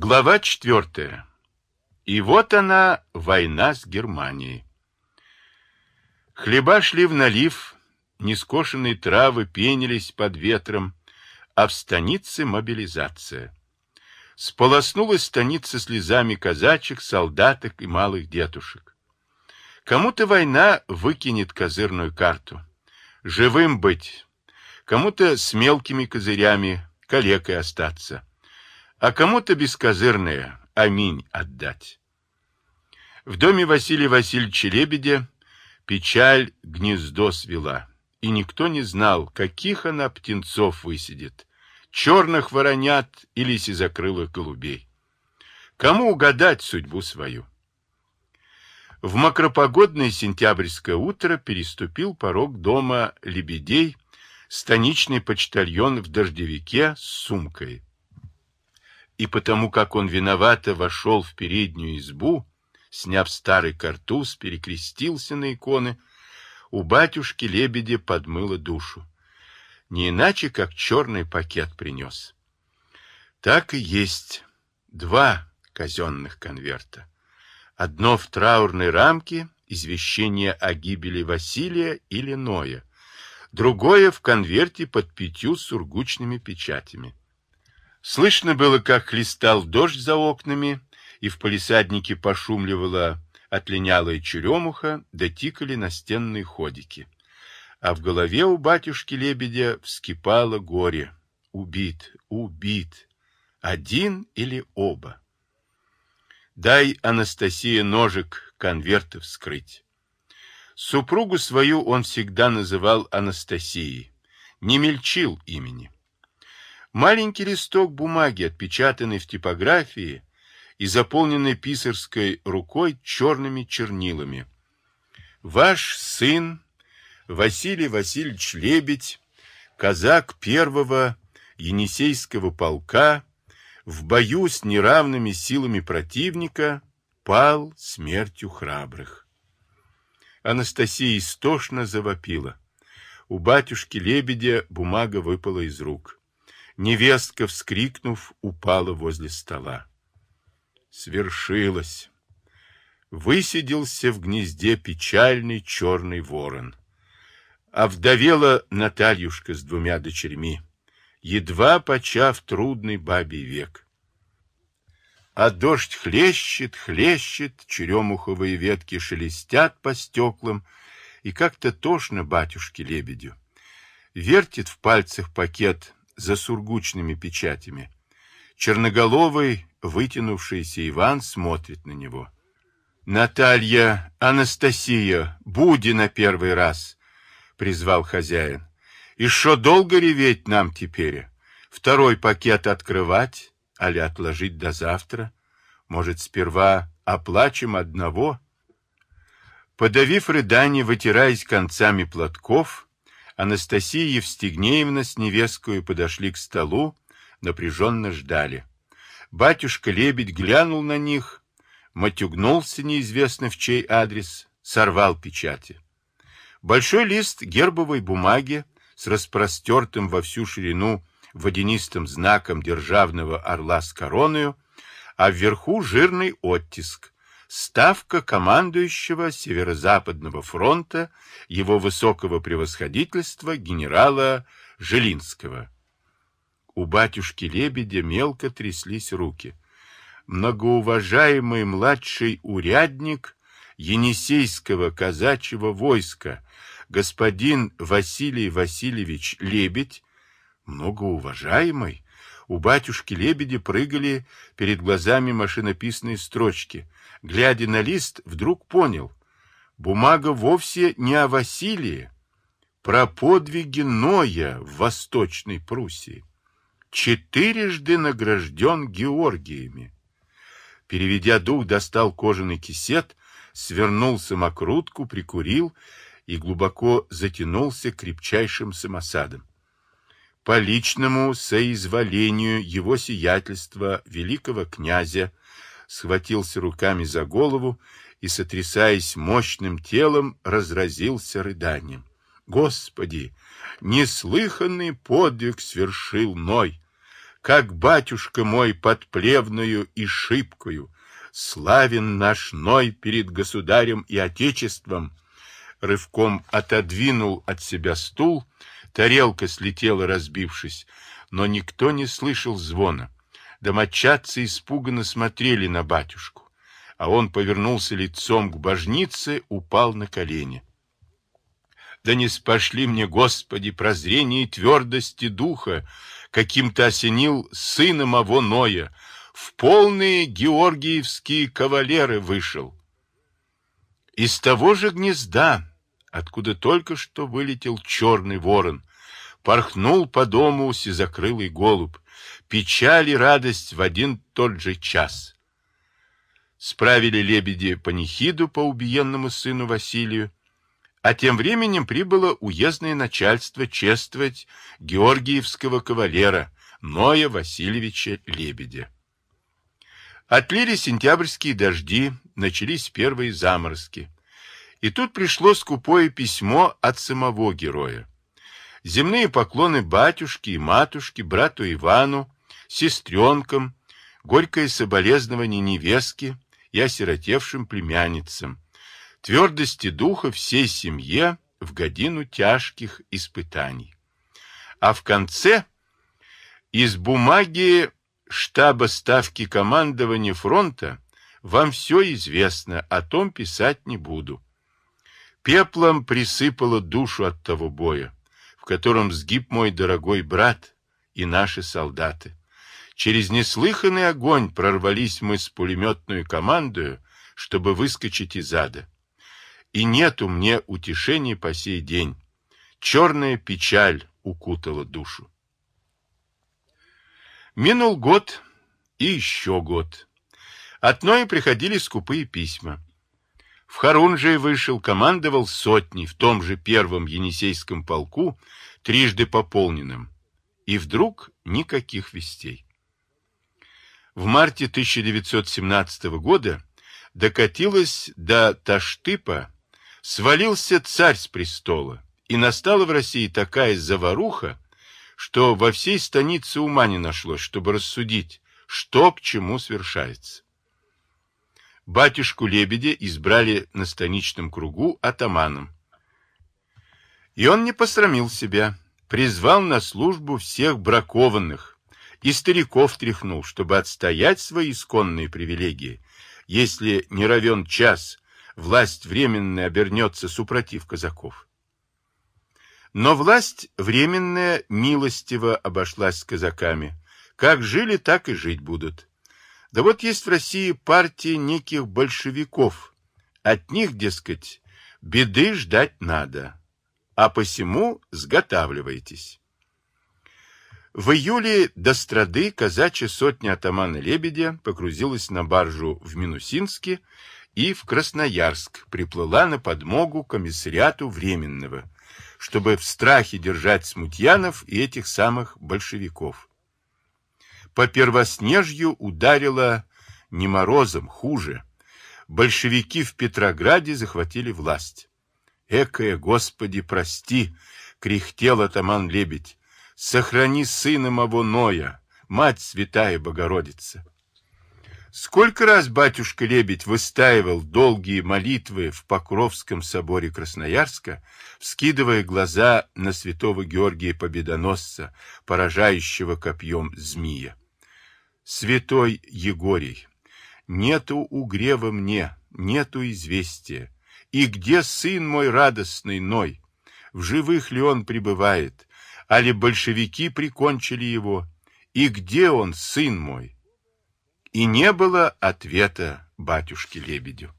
Глава четвертая. И вот она, война с Германией. Хлеба шли в налив, нескошенные травы пенились под ветром, а в станице мобилизация. Сполоснулась станица слезами казачек, солдаток и малых детушек. Кому-то война выкинет козырную карту. Живым быть. Кому-то с мелкими козырями, калекой остаться а кому-то бескозырное «Аминь» отдать. В доме Василия Васильевича Лебедя печаль гнездо свела, и никто не знал, каких она птенцов высидит, черных воронят или сизокрылых голубей. Кому угадать судьбу свою? В макропогодное сентябрьское утро переступил порог дома лебедей станичный почтальон в дождевике с сумкой и потому как он виновато вошел в переднюю избу, сняв старый картуз, перекрестился на иконы, у батюшки лебедя подмыло душу. Не иначе, как черный пакет принес. Так и есть два казенных конверта. Одно в траурной рамке, извещение о гибели Василия или Ноя, другое в конверте под пятью сургучными печатями. Слышно было, как хлестал дождь за окнами, и в полисаднике пошумливала отлинялая черемуха, да тикали настенные ходики. А в голове у батюшки-лебедя вскипало горе. Убит, убит. Один или оба. Дай, Анастасия, ножик конверты вскрыть. Супругу свою он всегда называл Анастасией, не мельчил имени. Маленький листок бумаги, отпечатанный в типографии и заполненный писарской рукой черными чернилами. Ваш сын Василий Васильевич Лебедь, казак первого Енисейского полка, в бою с неравными силами противника пал смертью храбрых. Анастасия истошно завопила. У батюшки Лебедя бумага выпала из рук. Невестка, вскрикнув, упала возле стола. Свершилось. Высиделся в гнезде печальный черный ворон. А вдовела Натальюшка с двумя дочерьми, едва почав трудный бабий век. А дождь хлещет, хлещет, черемуховые ветки шелестят по стеклам, и как-то тошно батюшке-лебедю. Вертит в пальцах пакет за сургучными печатями. Черноголовый, вытянувшийся Иван смотрит на него. «Наталья, Анастасия, буди на первый раз!» — призвал хозяин. «И шо долго реветь нам теперь? Второй пакет открывать, али отложить до завтра? Может, сперва оплачем одного?» Подавив рыдание, вытираясь концами платков, Анастасия Евстигнеевна с невесткой подошли к столу, напряженно ждали. Батюшка-лебедь глянул на них, матюгнулся неизвестно в чей адрес, сорвал печати. Большой лист гербовой бумаги с распростертым во всю ширину водянистым знаком державного орла с короною, а вверху жирный оттиск ставка командующего Северо-Западного фронта его высокого превосходительства генерала Желинского. У батюшки Лебедя мелко тряслись руки. Многоуважаемый младший урядник Енисейского казачьего войска, господин Василий Васильевич Лебедь, многоуважаемый, у батюшки Лебедя прыгали перед глазами машинописные строчки. Глядя на лист, вдруг понял. Бумага вовсе не о Василии. Про подвиги Ноя в Восточной Пруссии. Четырежды награжден Георгиями. Переведя дух, достал кожаный кисет, свернул самокрутку, прикурил и глубоко затянулся крепчайшим самосадом по личному соизволению его сиятельства великого князя, схватился руками за голову и, сотрясаясь мощным телом, разразился рыданием. Господи, неслыханный подвиг свершил Ной! как батюшка мой под плевную и шибкою, славен наш Ной перед государем и отечеством, рывком отодвинул от себя стул, тарелка слетела, разбившись, но никто не слышал звона. Домочадцы испуганно смотрели на батюшку, а он повернулся лицом к божнице, упал на колени. Да не спошли мне, Господи, прозрение и твердости духа, каким-то осенил сына моего Ноя, в полные георгиевские кавалеры вышел. Из того же гнезда, откуда только что вылетел черный ворон, порхнул по дому сизокрылый голубь, печаль и радость в один тот же час. Справили лебеди панихиду по убиенному сыну Василию, а тем временем прибыло уездное начальство чествовать георгиевского кавалера Ноя Васильевича Лебедя. Отлили сентябрьские дожди, начались первые заморозки. И тут пришло скупое письмо от самого героя. Земные поклоны батюшке и матушке, брату Ивану, сестренкам, горькое соболезнование невестке и осиротевшим племянницам, твердости духа всей семье в годину тяжких испытаний. А в конце из бумаги штаба ставки командования фронта вам все известно, о том писать не буду. Пеплом присыпало душу от того боя, котором сгиб мой дорогой брат и наши солдаты. Через неслыханный огонь прорвались мы с пулеметной командою, чтобы выскочить из ада. И нету мне утешения по сей день. Черная печаль укутала душу. Минул год и еще год. От Ноя приходили скупые письма. В Харунжии вышел, командовал сотней в том же первом Енисейском полку, трижды пополненным. И вдруг никаких вестей. В марте 1917 года докатилось до Таштыпа, свалился царь с престола, и настала в России такая заваруха, что во всей станице ума не нашлось, чтобы рассудить, что к чему свершается. Батюшку Лебедя избрали на станичном кругу атаманом. И он не посрамил себя, призвал на службу всех бракованных и стариков тряхнул, чтобы отстоять свои исконные привилегии, если не равен час, власть временная обернется супротив казаков. Но власть временная милостиво обошлась с казаками. Как жили, так и жить будут. Да вот есть в России партии неких большевиков. От них, дескать, беды ждать надо. А посему сготавливайтесь. В июле до страды казачья сотня атамана Лебедя погрузилась на баржу в Минусинске и в Красноярск приплыла на подмогу комиссариату Временного, чтобы в страхе держать смутьянов и этих самых большевиков. По первоснежью ударило не морозом, хуже. Большевики в Петрограде захватили власть. «Экая, Господи, прости!» — кряхтел атаман Лебедь. «Сохрани сына моего Ноя, мать святая Богородица!» Сколько раз батюшка Лебедь выстаивал долгие молитвы в Покровском соборе Красноярска, вскидывая глаза на святого Георгия Победоносца, поражающего копьем змея. Святой Егорий, нету угрева мне, нету известия. И где сын мой радостный Ной? В живых ли он пребывает? Али большевики прикончили его? И где он, сын мой? И не было ответа батюшке Лебедю.